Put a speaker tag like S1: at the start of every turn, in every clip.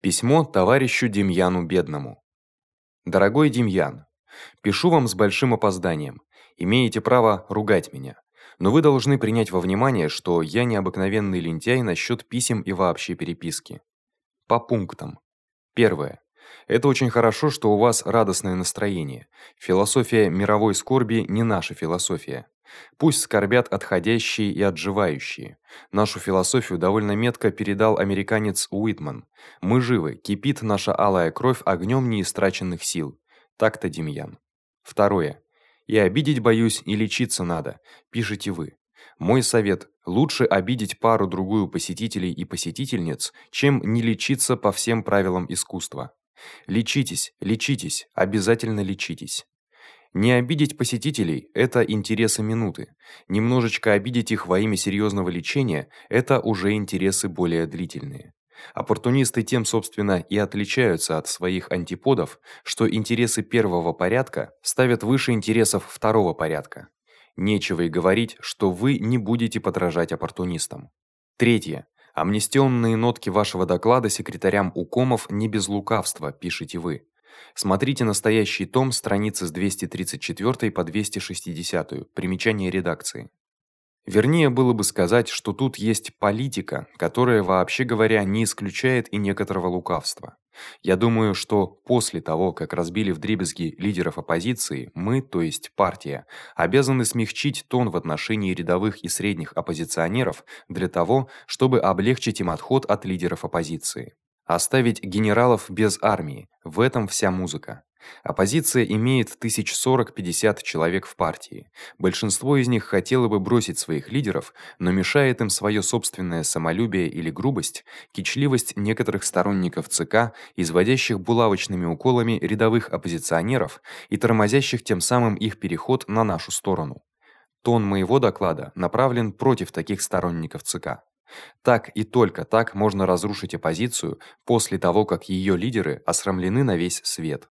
S1: Письмо товарищу Демьяну Бедному. Дорогой Демьян, пишу вам с большим опозданием. Имеете право ругать меня, но вы должны принять во внимание, что я необыкновенный лентяй насчёт писем и вообще переписки. По пунктам. Первое. Это очень хорошо, что у вас радостное настроение. Философия мировой скорби не наша философия. Пусть скорбят отходящие и отживающие. Нашу философию довольно метко передал американец Уитман. Мы живы, кипит наша алая кровь огнём неистраченных сил. Так-то, Демьян. Второе. И обидеть боюсь, и лечиться надо, пишете вы. Мой совет: лучше обидеть пару-другую посетителей и посетительниц, чем не лечиться по всем правилам искусства. Лечитесь, лечитесь, обязательно лечитесь. Не обидеть посетителей это интересы минуты. Немножечко обидеть их во имя серьёзного лечения это уже интересы более длительные. Оппортунисты тем, собственно, и отличаются от своих антиподов, что интересы первого порядка ставят выше интересов второго порядка. Нечего и говорить, что вы не будете подражать оппортунистам. Третье. Амнистионные нотки вашего доклада секретарям укомов не без лукавства, пишете вы. Смотрите настоящий том, страницы с 234 по 260. Примечание редакции. Вернее было бы сказать, что тут есть политика, которая вообще говоря не исключает и некоторого лукавства. Я думаю, что после того, как разбили вдребезги лидеров оппозиции, мы, то есть партия, обязаны смягчить тон в отношении рядовых и средних оппозиционеров для того, чтобы облегчить им отход от лидеров оппозиции. Оставить генералов без армии в этом вся музыка. Оппозиция имеет 1040-50 человек в партии. Большинство из них хотело бы бросить своих лидеров, но мешает им своё собственное самолюбие или грубость, кичливость некоторых сторонников ЦК, изводящих булавочными уколами рядовых оппозиционеров и тормозящих тем самым их переход на нашу сторону. Тон моего доклада направлен против таких сторонников ЦК. Так и только так можно разрушить оппозицию после того, как её лидеры осрамлены на весь свет.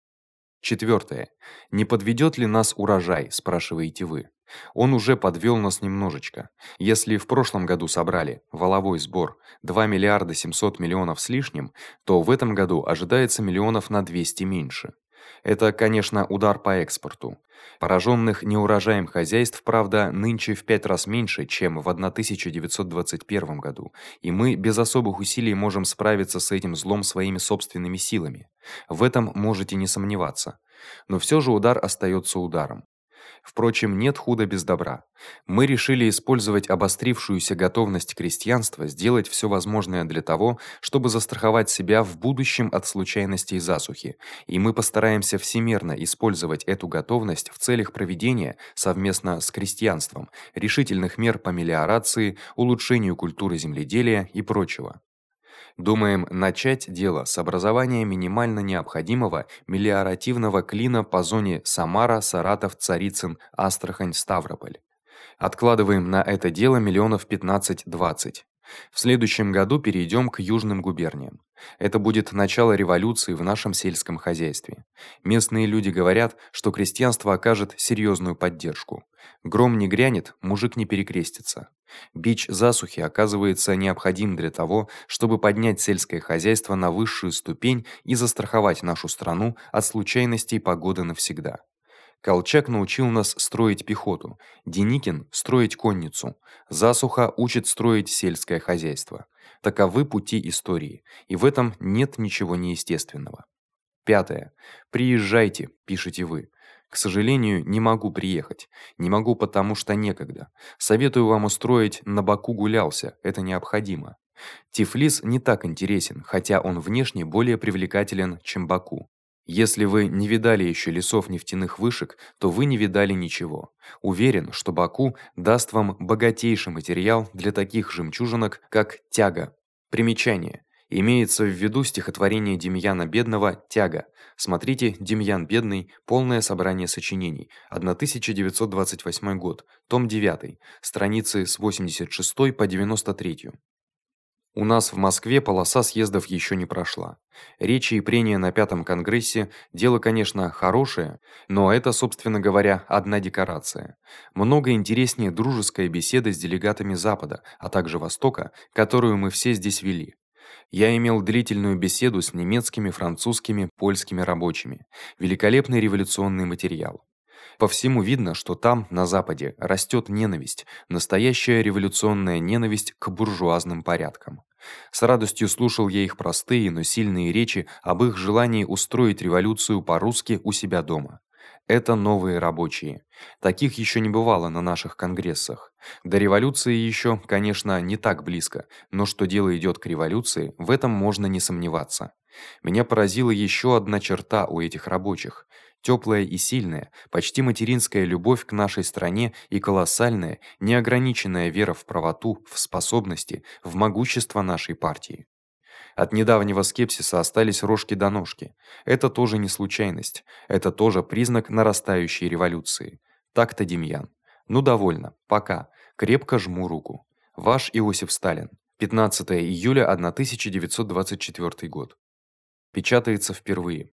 S1: Четвёртое. Не подведёт ли нас урожай, спрашиваете вы? Он уже подвёл нас немножечко. Если в прошлом году собрали валовой сбор 2 миллиарда 700 миллионов с лишним, то в этом году ожидается миллионов на 200 меньше. Это, конечно, удар по экспорту. Поражённых неурожаем хозяйств, правда, нынче в 5 раз меньше, чем в 1921 году, и мы без особых усилий можем справиться с этим злом своими собственными силами. В этом можете не сомневаться. Но всё же удар остаётся ударом. Впрочем, нет худа без добра. Мы решили использовать обострившуюся готовность крестьянства сделать всё возможное для того, чтобы застраховать себя в будущем от случайностей засухи. И мы постараемся всемерно использовать эту готовность в целях проведения совместно с крестьянством решительных мер по мелиорации, улучшению культуры земледелия и прочего. Думаем начать дело с образования минимально необходимого мелиоративного клина по зоне Самара, Саратов, Царицын, Астрахань, Ставрополь. Откладываем на это дело миллионов 15-20. В следующем году перейдём к южным губерниям. Это будет начало революции в нашем сельском хозяйстве. Местные люди говорят, что крестьянство окажет серьёзную поддержку. Гром не грянет, мужик не перекрестится. Бич засухи оказывается необходим для того, чтобы поднять сельское хозяйство на высшую ступень и застраховать нашу страну от случайностей погоды навсегда. Колчак научил нас строить пехоту, Деникин строить конницу, засуха учит строить сельское хозяйство. Таковы пути истории, и в этом нет ничего неестественного. Пятое. Приезжайте, пишете вы. К сожалению, не могу приехать. Не могу потому, что некогда. Советую вам устроить на Баку гулялся, это необходимо. Тифлис не так интересен, хотя он внешне более привлекателен, чем Баку. Если вы не видали ещё лесов нефтяных вышек, то вы не видали ничего. Уверен, что Баку даст вам богатейший материал для таких жемчужинок, как Тяга. Примечание: Имеется в виду стихотворение Демьяна Бедного Тяга. Смотрите Демьян Бедный. Полное собрание сочинений. 1928 год. Том 9. Страницы с 86 по 93. У нас в Москве полоса съездов ещё не прошла. Речи и прения на пятом конгрессе дело, конечно, хорошее, но это, собственно говоря, одна декорация. Много интереснее дружеская беседа с делегатами Запада, а также Востока, которую мы все здесь вели. Я имел длительную беседу с немецкими, французскими, польскими рабочими. Великолепный революционный материал. По всему видно, что там, на западе, растёт ненависть, настоящая революционная ненависть к буржуазным порядкам. С радостью слушал я их простые, но сильные речи об их желании устроить революцию по-русски у себя дома. Это новые рабочие. Таких ещё не бывало на наших конгрессах. До революции ещё, конечно, не так близко, но что дело идёт к революции, в этом можно не сомневаться. Меня поразила ещё одна черта у этих рабочих тёплая и сильная, почти материнская любовь к нашей стране и колоссальная, неограниченная вера в правоту, в способности, в могущество нашей партии. От недавнего скепсиса остались рожки до ножки. Это тоже не случайность, это тоже признак нарастающей революции. Так-то, Демьян. Ну довольно. Пока. Крепко жму руку. Ваш Иосиф Сталин. 15 июля 1924 год. Печатается впервые.